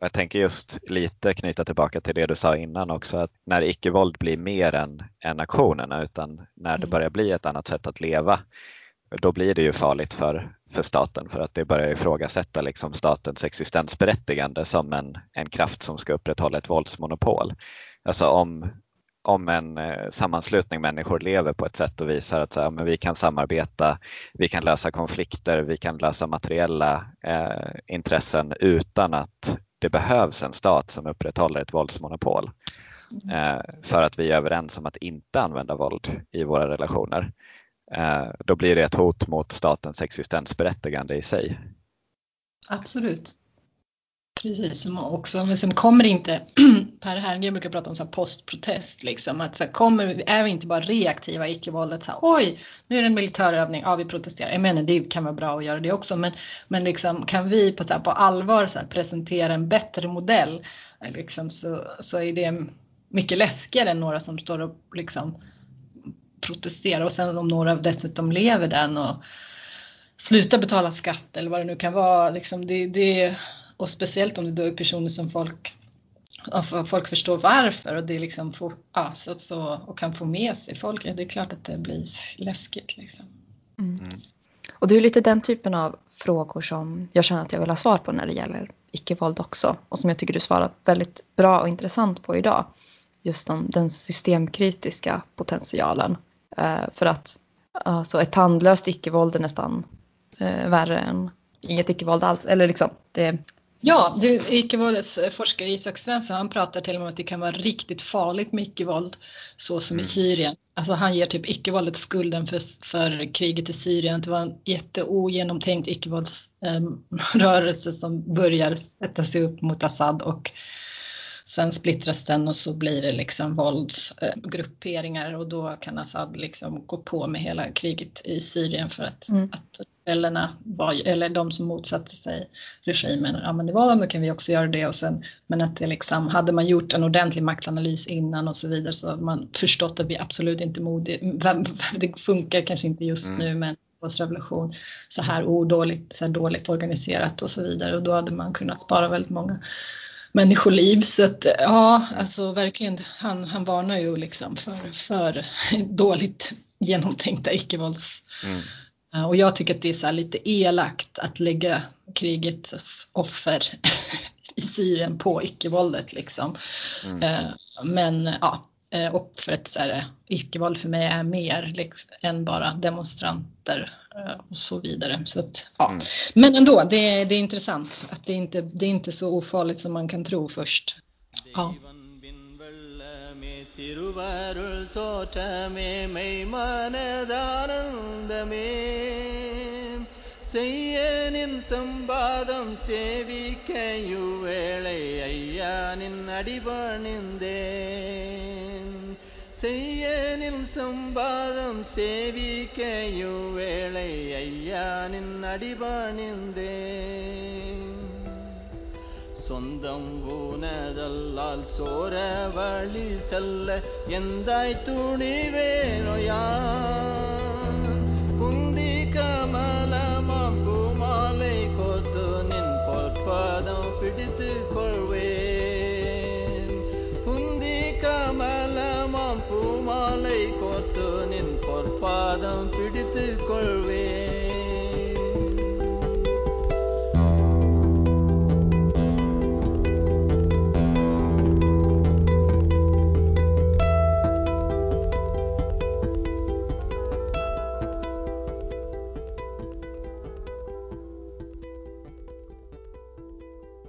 Jag tänker just lite knyta tillbaka till det du sa innan också, att när icke-våld blir mer än, än aktionerna utan när det mm. börjar bli ett annat sätt att leva, då blir det ju farligt för, för staten för att det börjar ifrågasätta liksom statens existensberättigande som en, en kraft som ska upprätthålla ett våldsmonopol. Alltså om, om en eh, sammanslutning människor lever på ett sätt och visar att så här, men vi kan samarbeta, vi kan lösa konflikter, vi kan lösa materiella eh, intressen utan att det behövs en stat som upprätthåller ett våldsmonopol. Eh, för att vi är överens om att inte använda våld i våra relationer. Eh, då blir det ett hot mot statens existensberättigande i sig. Absolut. Precis, som också, men sen kommer det inte, Per Herngren brukar prata om så postprotest, liksom, att så här, kommer, är vi inte bara reaktiva i icke-våldet, så här, oj, nu är det en militärövning, ja vi protesterar, jag menar det kan vara bra att göra det också, men, men liksom, kan vi på, så här, på allvar så här, presentera en bättre modell, liksom, så, så är det mycket läskigare än några som står och liksom, protesterar och sen om några dessutom lever den och slutar betala skatt eller vad det nu kan vara, liksom, det, det och speciellt om det då är personer som folk, folk förstår varför och det liksom får, ja, så, så, och kan få med sig folk. Det är klart att det blir läskigt. Liksom. Mm. mm. Och det är lite den typen av frågor som jag känner att jag vill ha svar på när det gäller icke-våld också. Och som jag tycker du svarat väldigt bra och intressant på idag. Just om den systemkritiska potentialen. Uh, för att alltså ett tandlöst icke-våld är nästan uh, värre än inget icke-våld alls. Eller liksom, det, Ja, icke-våldets forskare Isak Svensson han pratar till och med om att det kan vara riktigt farligt med icke-våld så som mm. i Syrien. Alltså han ger typ icke-våldet skulden för, för kriget i Syrien. Det var en jätteogenomtänkt icke-våldsrörelse ehm, som börjar sätta sig upp mot Assad och sen splittras den och så blir det liksom våldsgrupperingar och då kan Assad liksom gå på med hela kriget i Syrien för att, mm. att rebellerna var, eller de som motsatte sig regimen, ja men det var då kan vi också göra det och sen, men att det liksom, hade man gjort en ordentlig maktanalys innan och så vidare så hade man förstått att vi absolut inte modiga, det funkar kanske inte just mm. nu men revolution så här odåligt, så här dåligt organiserat och så vidare och då hade man kunnat spara väldigt många människoliv. Så att ja, alltså verkligen, han, han varnar ju liksom för, för dåligt genomtänkta icke-vålds... Mm. Och jag tycker att det är så lite elakt att lägga krigets offer i Syrien på icke-våldet liksom. Mm. Eh, men ja, eh, och för att icke-våld för mig är mer liksom, än bara demonstranter och så vidare. Så att, ja. Mm. Men ändå, det är, det är intressant att det inte det är inte så ofarligt som man kan tro först. Ja. திருவருள் தோற்றமே மெய்மனதானந்தமே செய்ய நின் சம்பாதம் சேவிக்கையுவேளை ஐயா நின் அடிபணிந்தேன் செய்யனில் சம்பாதம் சேவிக்கையும் வேளை ஐயானின் அடிபணிந்தே சொந்தம் ஊனதல்லால் சோர வழி செல்ல எந்தாய் துணிவேனோயா குந்தி கமலா